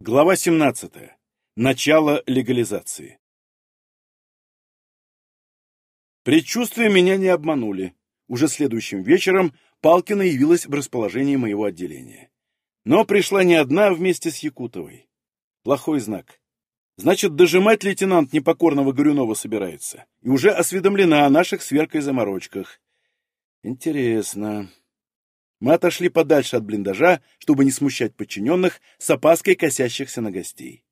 Глава 17. Начало легализации. Предчувствия меня не обманули. Уже следующим вечером Палкина явилась в расположении моего отделения. Но пришла не одна, а вместе с Якутовой. Плохой знак. Значит, дожимать лейтенант непокорного Горюнова собирается. И уже осведомлена о наших сверкой заморочках. Интересно. Мы отошли подальше от блиндажа, чтобы не смущать подчиненных, с опаской косящихся на гостей.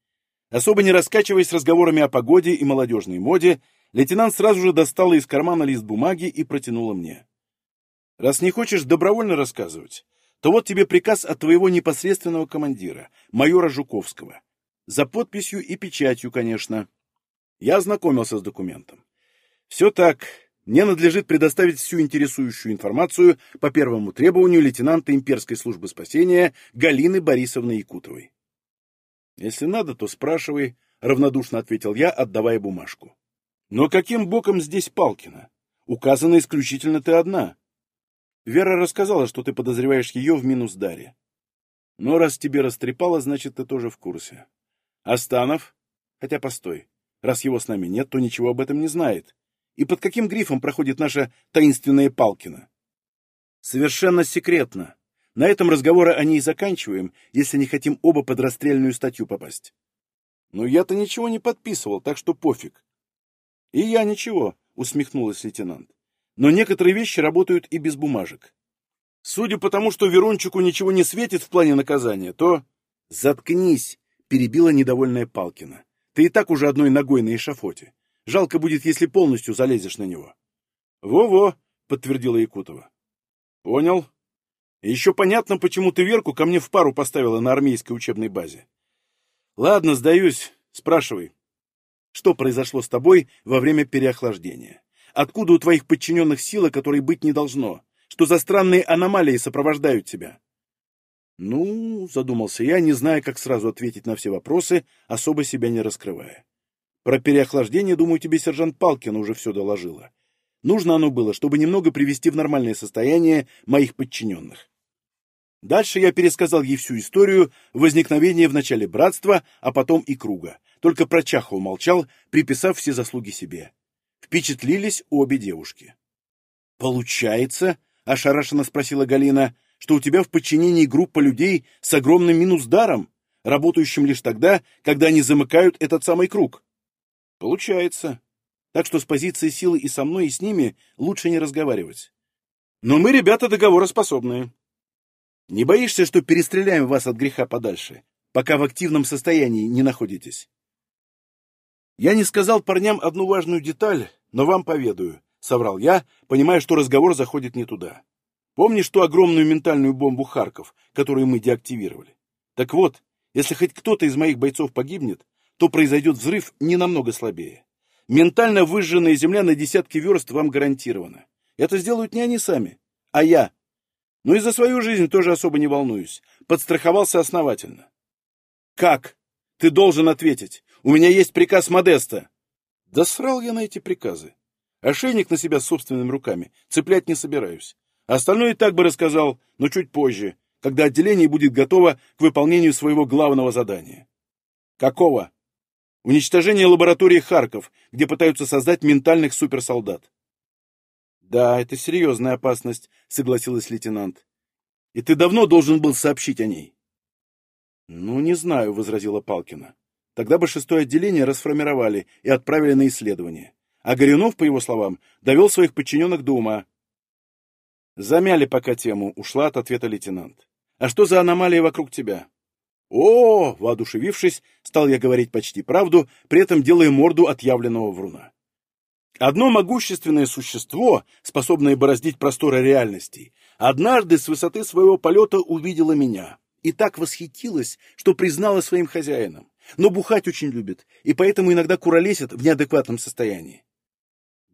Особо не раскачиваясь разговорами о погоде и молодежной моде, лейтенант сразу же достала из кармана лист бумаги и протянула мне. «Раз не хочешь добровольно рассказывать, то вот тебе приказ от твоего непосредственного командира, майора Жуковского. За подписью и печатью, конечно». Я ознакомился с документом. Все так, мне надлежит предоставить всю интересующую информацию по первому требованию лейтенанта имперской службы спасения Галины Борисовны Якутовой. «Если надо, то спрашивай», — равнодушно ответил я, отдавая бумажку. «Но каким боком здесь Палкина? Указана исключительно ты одна. Вера рассказала, что ты подозреваешь ее в минус Даре. Но раз тебе растрепало, значит, ты тоже в курсе. Астанов? Хотя постой, раз его с нами нет, то ничего об этом не знает и под каким грифом проходит наша таинственная Палкина. Совершенно секретно. На этом разговоры о ней заканчиваем, если не хотим оба под расстрельную статью попасть. Но я-то ничего не подписывал, так что пофиг. И я ничего, усмехнулась лейтенант. Но некоторые вещи работают и без бумажек. Судя по тому, что Верунчику ничего не светит в плане наказания, то... Заткнись, перебила недовольная Палкина. Ты и так уже одной ногой на эшафоте. Жалко будет, если полностью залезешь на него. Во-во, подтвердила Якутова. Понял. Еще понятно, почему ты Верку ко мне в пару поставила на армейской учебной базе. Ладно, сдаюсь. Спрашивай. Что произошло с тобой во время переохлаждения? Откуда у твоих подчиненных сила, которой быть не должно? Что за странные аномалии сопровождают тебя? Ну, задумался я, не зная, как сразу ответить на все вопросы, особо себя не раскрывая. Про переохлаждение, думаю, тебе сержант Палкин уже все доложила. Нужно оно было, чтобы немного привести в нормальное состояние моих подчиненных. Дальше я пересказал ей всю историю возникновения в начале братства, а потом и круга. Только про Чахова молчал, приписав все заслуги себе. Впечатлились обе девушки. «Получается?» — ошарашенно спросила Галина, что у тебя в подчинении группа людей с огромным минус-даром, работающим лишь тогда, когда они замыкают этот самый круг. Получается. Так что с позиции силы и со мной, и с ними лучше не разговаривать. Но мы, ребята, договороспособные. Не боишься, что перестреляем вас от греха подальше, пока в активном состоянии не находитесь? Я не сказал парням одну важную деталь, но вам поведаю, — соврал я, понимая, что разговор заходит не туда. Помнишь ту огромную ментальную бомбу Харков, которую мы деактивировали? Так вот, если хоть кто-то из моих бойцов погибнет, то произойдет взрыв не намного слабее. Ментально выжженная земля на десятки верст вам гарантирована. Это сделают не они сами, а я. Но и за свою жизнь тоже особо не волнуюсь. Подстраховался основательно. Как? Ты должен ответить. У меня есть приказ Модеста. Да срал я на эти приказы. Ошейник на себя собственными руками цеплять не собираюсь. Остальное и так бы рассказал, но чуть позже, когда отделение будет готово к выполнению своего главного задания. Какого? Уничтожение лаборатории Харков, где пытаются создать ментальных суперсолдат. Да, это серьезная опасность, согласилась лейтенант. И ты давно должен был сообщить о ней. Ну, не знаю, возразила Палкина. Тогда бы шестое отделение расформировали и отправили на исследование. А Горюнов, по его словам, довел своих подчиненных до ума. Замяли пока тему, ушла от ответа лейтенант. А что за аномалии вокруг тебя? «О!» — воодушевившись, стал я говорить почти правду, при этом делая морду отъявленного вруна. Одно могущественное существо, способное бороздить просторы реальностей, однажды с высоты своего полета увидело меня и так восхитилась, что признала своим хозяином. Но бухать очень любит, и поэтому иногда куролесит в неадекватном состоянии.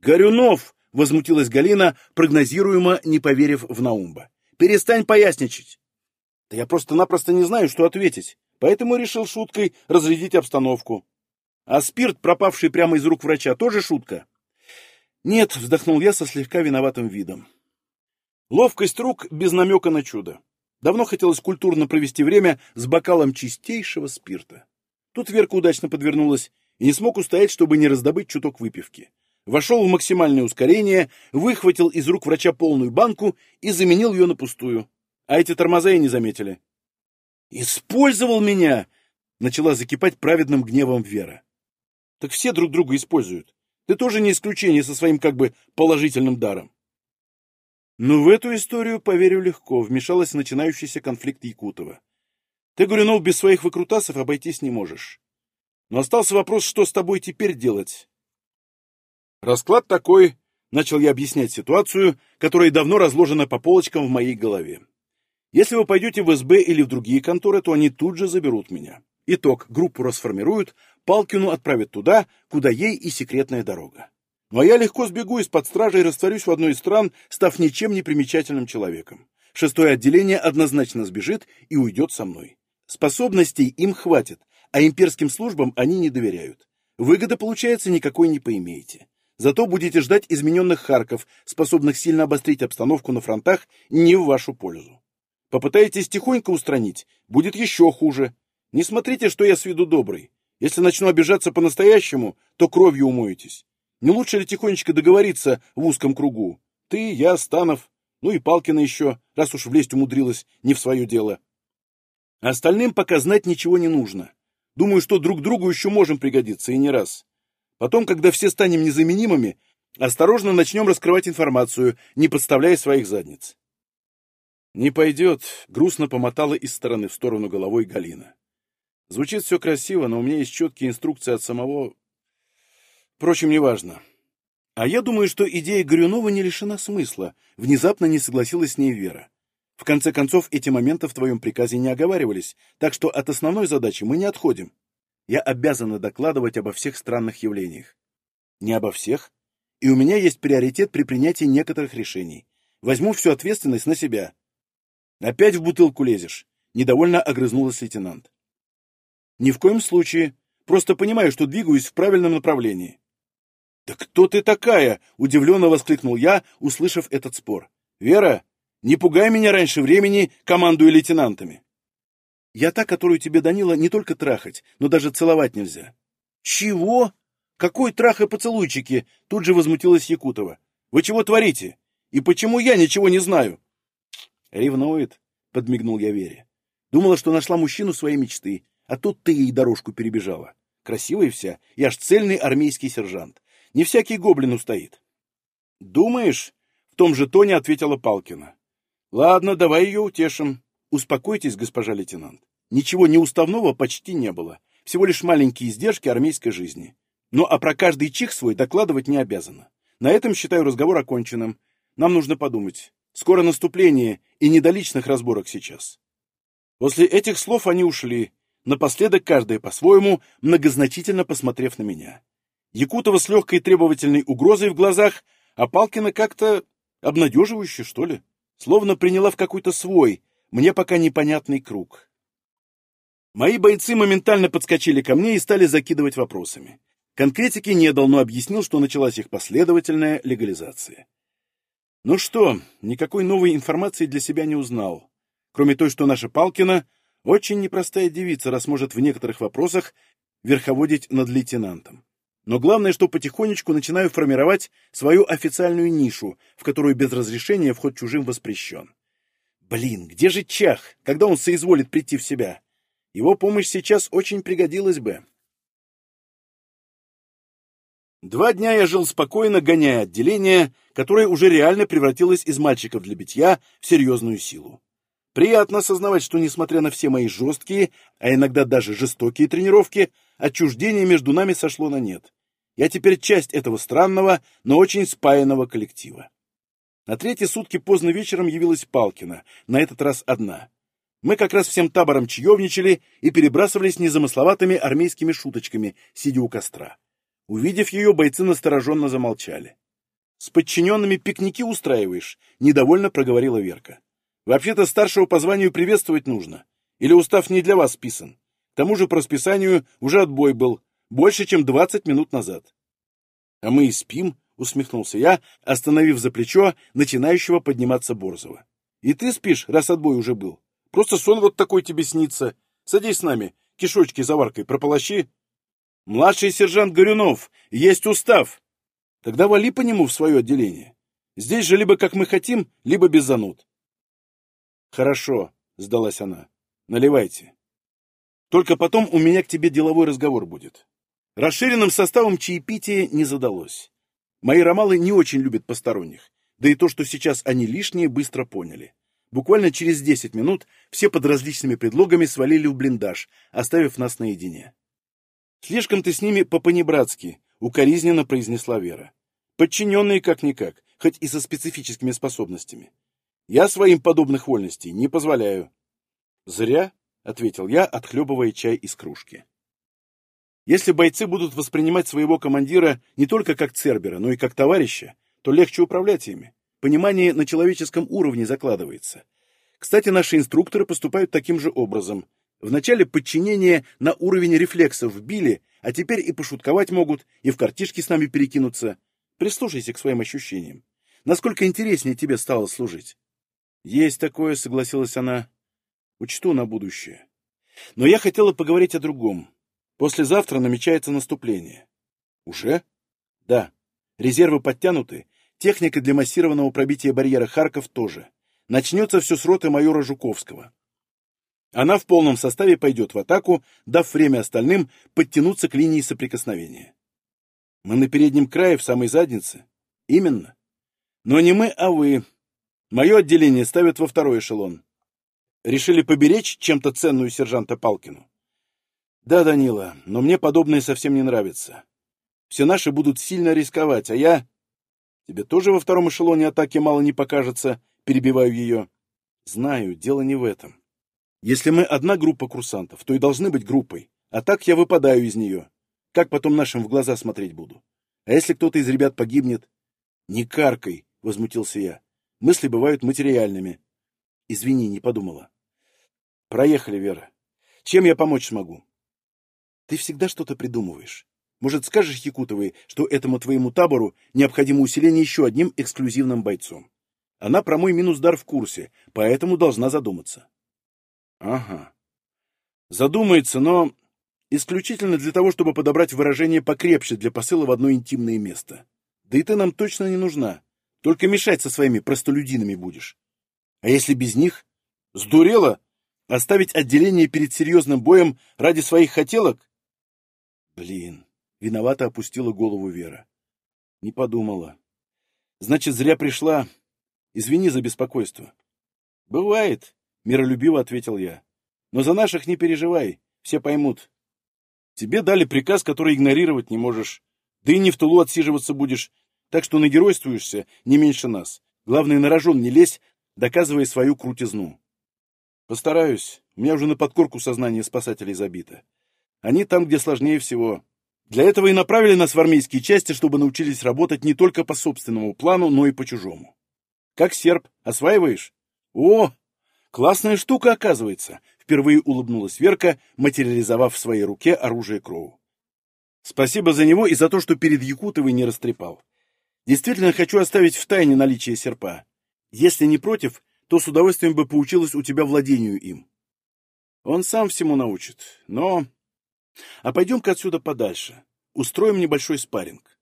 «Горюнов!» — возмутилась Галина, прогнозируемо не поверив в Наумба. «Перестань поясничать!» Да я просто-напросто не знаю, что ответить, поэтому решил шуткой разрядить обстановку. А спирт, пропавший прямо из рук врача, тоже шутка? Нет, вздохнул я со слегка виноватым видом. Ловкость рук без намека на чудо. Давно хотелось культурно провести время с бокалом чистейшего спирта. Тут Верка удачно подвернулась и не смог устоять, чтобы не раздобыть чуток выпивки. Вошел в максимальное ускорение, выхватил из рук врача полную банку и заменил ее на пустую. А эти тормоза и не заметили. «Использовал меня!» — начала закипать праведным гневом Вера. «Так все друг друга используют. Ты тоже не исключение со своим как бы положительным даром». Но в эту историю, поверю легко, вмешалась начинающийся конфликт Якутова. Ты, Горюнов, без своих выкрутасов обойтись не можешь. Но остался вопрос, что с тобой теперь делать. Расклад такой, начал я объяснять ситуацию, которая давно разложена по полочкам в моей голове. Если вы пойдете в СБ или в другие конторы, то они тут же заберут меня. Итог. Группу расформируют, Палкину отправят туда, куда ей и секретная дорога. Ну а я легко сбегу из-под стражи и растворюсь в одной из стран, став ничем не примечательным человеком. Шестое отделение однозначно сбежит и уйдет со мной. Способностей им хватит, а имперским службам они не доверяют. Выгоды, получается, никакой не поимеете. Зато будете ждать измененных Харков, способных сильно обострить обстановку на фронтах не в вашу пользу. Попытаетесь тихонько устранить, будет еще хуже. Не смотрите, что я с виду добрый. Если начну обижаться по-настоящему, то кровью умоетесь. Не лучше ли тихонечко договориться в узком кругу? Ты, я, Станов, ну и Палкина еще, раз уж влезть умудрилась не в свое дело. Остальным пока знать ничего не нужно. Думаю, что друг другу еще можем пригодиться, и не раз. Потом, когда все станем незаменимыми, осторожно начнем раскрывать информацию, не подставляя своих задниц. «Не пойдет», — грустно помотала из стороны в сторону головой Галина. «Звучит все красиво, но у меня есть четкие инструкции от самого... Впрочем, неважно. А я думаю, что идея Горюнова не лишена смысла», — внезапно не согласилась с ней Вера. «В конце концов, эти моменты в твоем приказе не оговаривались, так что от основной задачи мы не отходим. Я обязана докладывать обо всех странных явлениях. Не обо всех. И у меня есть приоритет при принятии некоторых решений. Возьму всю ответственность на себя. Опять в бутылку лезешь. Недовольно огрызнулась лейтенант. Ни в коем случае. Просто понимаю, что двигаюсь в правильном направлении. «Да кто ты такая?» — удивленно воскликнул я, услышав этот спор. «Вера, не пугай меня раньше времени, командуя лейтенантами». Я та, которую тебе, Данила, не только трахать, но даже целовать нельзя. Чего? Какой трах и поцелуйчики? Тут же возмутилась Якутова. Вы чего творите? И почему я ничего не знаю? Ревнует, подмигнул я Вере. Думала, что нашла мужчину своей мечты, а тут ты ей дорожку перебежала. Красивая вся, и аж цельный армейский сержант. Не всякий гоблин устоит. Думаешь? В том же тоне ответила Палкина. Ладно, давай ее утешим. Успокойтесь, госпожа лейтенант. Ничего неуставного почти не было. Всего лишь маленькие издержки армейской жизни. Но а про каждый чих свой докладывать не обязана. На этом считаю разговор оконченным. Нам нужно подумать. Скоро наступление, и не до личных разборок сейчас. После этих слов они ушли, напоследок каждая по-своему, многозначительно посмотрев на меня. Якутова с легкой требовательной угрозой в глазах, а Палкина как-то обнадеживающе, что ли, словно приняла в какой-то свой, мне пока непонятный круг. Мои бойцы моментально подскочили ко мне и стали закидывать вопросами. Конкретики не дал, но объяснил, что началась их последовательная легализация. Ну что, никакой новой информации для себя не узнал. Кроме той, что наша Палкина очень непростая девица, раз может в некоторых вопросах верховодить над лейтенантом. Но главное, что потихонечку начинаю формировать свою официальную нишу, в которую без разрешения вход чужим воспрещен. Блин, где же Чах, когда он соизволит прийти в себя? Его помощь сейчас очень пригодилась бы. Два дня я жил спокойно, гоняя отделение, которое уже реально превратилось из мальчиков для битья в серьезную силу. Приятно осознавать, что, несмотря на все мои жесткие, а иногда даже жестокие тренировки, отчуждение между нами сошло на нет. Я теперь часть этого странного, но очень спаянного коллектива. На третьи сутки поздно вечером явилась Палкина, на этот раз одна. Мы как раз всем табором чаевничали и перебрасывались незамысловатыми армейскими шуточками, сидя у костра. Увидев ее, бойцы настороженно замолчали. «С подчиненными пикники устраиваешь?» — недовольно проговорила Верка. «Вообще-то старшего по званию приветствовать нужно. Или устав не для вас списан? К тому же по расписанию уже отбой был, больше, чем двадцать минут назад». «А мы и спим», усмехнулся я, остановив за плечо начинающего подниматься Борзова. И ты спишь, раз отбой уже был. Просто сон вот такой тебе снится. Садись с нами, кишочки заваркой прополощи. Младший сержант Горюнов, есть устав. Тогда вали по нему в свое отделение. Здесь же либо как мы хотим, либо без зануд. Хорошо, сдалась она. Наливайте. Только потом у меня к тебе деловой разговор будет. Расширенным составом чаепития не задалось. Мои ромалы не очень любят посторонних, да и то, что сейчас они лишние, быстро поняли. Буквально через десять минут все под различными предлогами свалили в блиндаж, оставив нас наедине. «Слишком ты с ними по-понебратски», — укоризненно произнесла Вера. «Подчиненные как-никак, хоть и со специфическими способностями. Я своим подобных вольностей не позволяю». «Зря», — ответил я, отхлебывая чай из кружки. Если бойцы будут воспринимать своего командира не только как Цербера, но и как товарища, то легче управлять ими. Понимание на человеческом уровне закладывается. Кстати, наши инструкторы поступают таким же образом. Вначале подчинение на уровень рефлексов вбили, а теперь и пошутковать могут, и в картишки с нами перекинуться. Прислушайся к своим ощущениям. Насколько интереснее тебе стало служить? Есть такое, согласилась она. Учту на будущее. Но я хотела поговорить о другом. Послезавтра намечается наступление. Уже? Да. Резервы подтянуты, техника для массированного пробития барьера Харков тоже. Начнется все с роты майора Жуковского. Она в полном составе пойдет в атаку, дав время остальным подтянуться к линии соприкосновения. Мы на переднем крае, в самой заднице. Именно. Но не мы, а вы. Мое отделение ставят во второй эшелон. Решили поберечь чем-то ценную сержанта Палкину? Да, Данила, но мне подобное совсем не нравится. Все наши будут сильно рисковать, а я... Тебе тоже во втором эшелоне атаки мало не покажется, перебиваю ее. Знаю, дело не в этом. Если мы одна группа курсантов, то и должны быть группой, а так я выпадаю из нее. Как потом нашим в глаза смотреть буду? А если кто-то из ребят погибнет? Не каркай, возмутился я. Мысли бывают материальными. Извини, не подумала. Проехали, Вера. Чем я помочь смогу? Ты всегда что-то придумываешь. Может, скажешь Якутовой, что этому твоему табору необходимо усиление еще одним эксклюзивным бойцом? Она про мой минус-дар в курсе, поэтому должна задуматься. Ага. Задумается, но исключительно для того, чтобы подобрать выражение покрепче для посыла в одно интимное место. Да и ты нам точно не нужна. Только мешать со своими простолюдинами будешь. А если без них? Сдурела? Оставить отделение перед серьезным боем ради своих хотелок? Блин, виновато опустила голову Вера. Не подумала. Значит, зря пришла. Извини за беспокойство. Бывает, миролюбиво ответил я. Но за наших не переживай, все поймут. Тебе дали приказ, который игнорировать не можешь. Да и не в тылу отсиживаться будешь, так что нагеройствуешься не меньше нас. Главное, на рожон не лезь, доказывая свою крутизну. Постараюсь. У меня уже на подкорку сознание спасателей забито. Они там, где сложнее всего. Для этого и направили нас в армейские части, чтобы научились работать не только по собственному плану, но и по чужому. Как серп, осваиваешь? О, классная штука, оказывается, впервые улыбнулась Верка, материализовав в своей руке оружие Кроу. Спасибо за него и за то, что перед Якутовой не растрепал. Действительно хочу оставить в тайне наличие серпа. Если не против, то с удовольствием бы поучилась у тебя владению им. Он сам всему научит, но а пойдем-ка отсюда подальше. Устроим небольшой спарринг.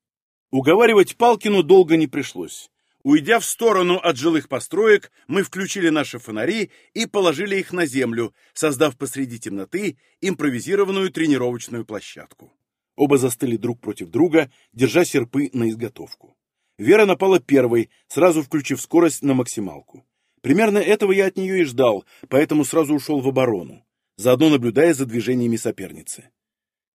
Уговаривать Палкину долго не пришлось. Уйдя в сторону от жилых построек, мы включили наши фонари и положили их на землю, создав посреди темноты импровизированную тренировочную площадку. Оба застыли друг против друга, держа серпы на изготовку. Вера напала первой, сразу включив скорость на максималку. Примерно этого я от нее и ждал, поэтому сразу ушел в оборону, заодно наблюдая за движениями соперницы.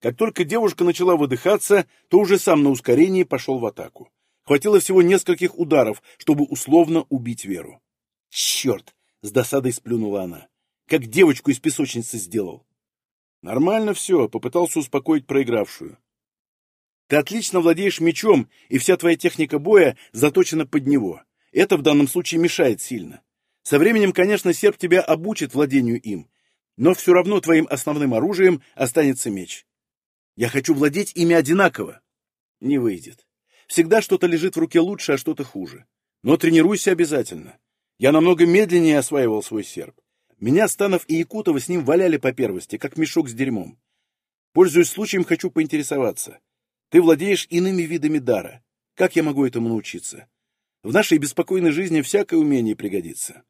Как только девушка начала выдыхаться, то уже сам на ускорении пошел в атаку. Хватило всего нескольких ударов, чтобы условно убить Веру. «Черт!» — с досадой сплюнула она. «Как девочку из песочницы сделал!» «Нормально все», — попытался успокоить проигравшую. «Ты отлично владеешь мечом, и вся твоя техника боя заточена под него. Это в данном случае мешает сильно. Со временем, конечно, серп тебя обучит владению им, но все равно твоим основным оружием останется меч. Я хочу владеть ими одинаково. Не выйдет. Всегда что-то лежит в руке лучше, а что-то хуже. Но тренируйся обязательно. Я намного медленнее осваивал свой серп. Меня Станов и Якутова с ним валяли по первости, как мешок с дерьмом. Пользуясь случаем, хочу поинтересоваться. Ты владеешь иными видами дара. Как я могу этому научиться? В нашей беспокойной жизни всякое умение пригодится.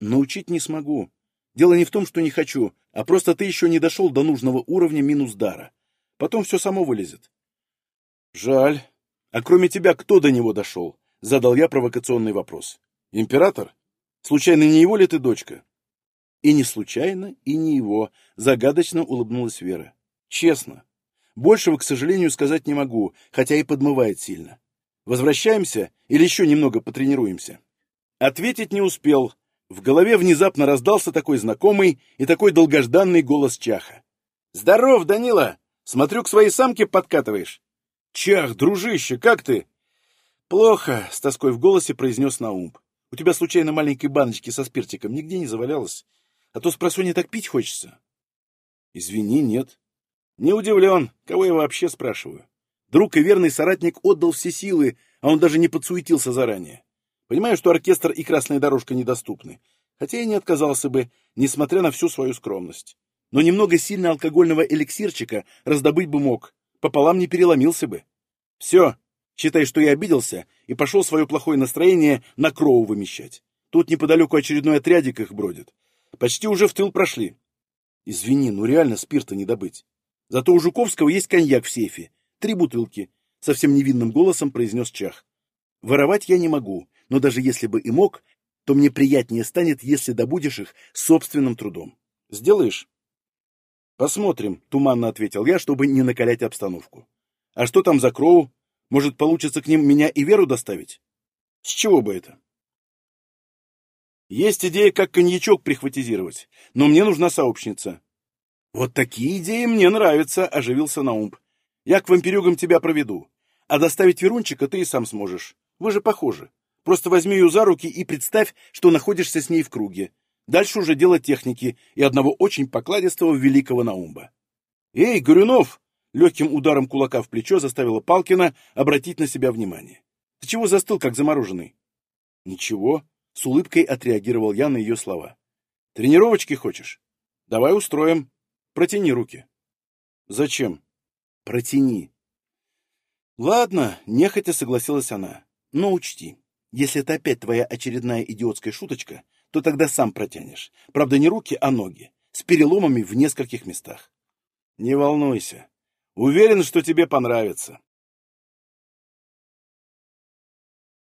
Научить не смогу. Дело не в том, что не хочу, а просто ты еще не дошел до нужного уровня минус дара. Потом все само вылезет. Жаль. А кроме тебя кто до него дошел? Задал я провокационный вопрос. Император? Случайно не его ли ты дочка? И не случайно, и не его, загадочно улыбнулась Вера. Честно. Большего, к сожалению, сказать не могу, хотя и подмывает сильно. Возвращаемся или еще немного потренируемся? Ответить не успел. В голове внезапно раздался такой знакомый и такой долгожданный голос Чаха. «Здоров, Данила! Смотрю, к своей самке подкатываешь!» «Чах, дружище, как ты?» «Плохо», — с тоской в голосе произнес Наумб. «У тебя случайно маленькой баночки со спиртиком нигде не завалялось? А то с не так пить хочется». «Извини, нет». «Не удивлен. Кого я вообще спрашиваю? Друг и верный соратник отдал все силы, а он даже не подсуетился заранее. Понимаю, что оркестр и красная дорожка недоступны, хотя и не отказался бы, несмотря на всю свою скромность. Но немного сильно алкогольного эликсирчика раздобыть бы мог, пополам не переломился бы. Все, считай, что я обиделся и пошел свое плохое настроение на Кроу вымещать. Тут неподалеку очередной отрядик их бродит. Почти уже в тыл прошли. Извини, ну реально спирта не добыть. Зато у Жуковского есть коньяк в сейфе. Три бутылки. Совсем невинным голосом произнес Чах. Воровать я не могу, но даже если бы и мог, то мне приятнее станет, если добудешь их собственным трудом. Сделаешь? Посмотрим, туманно ответил я, чтобы не накалять обстановку. А что там за Кроу? Может, получится к ним меня и Веру доставить? С чего бы это? Есть идея, как коньячок прихватизировать, но мне нужна сообщница. Вот такие идеи мне нравятся, оживился Наумб. Я к вампирюгам тебя проведу. А доставить Верунчика ты и сам сможешь. Вы же похожи. Просто возьми ее за руки и представь, что находишься с ней в круге. Дальше уже дело техники и одного очень покладистого великого Наумба. «Эй, Горюнов!» Легким ударом кулака в плечо заставила Палкина обратить на себя внимание. «Ты чего застыл, как замороженный?» «Ничего», — с улыбкой отреагировал я на ее слова. «Тренировочки хочешь? Давай устроим. Протяни руки». «Зачем?» «Протяни». «Ладно», — нехотя согласилась она. «Но учти, если это опять твоя очередная идиотская шуточка, то тогда сам протянешь. Правда, не руки, а ноги, с переломами в нескольких местах. Не волнуйся. Уверен, что тебе понравится.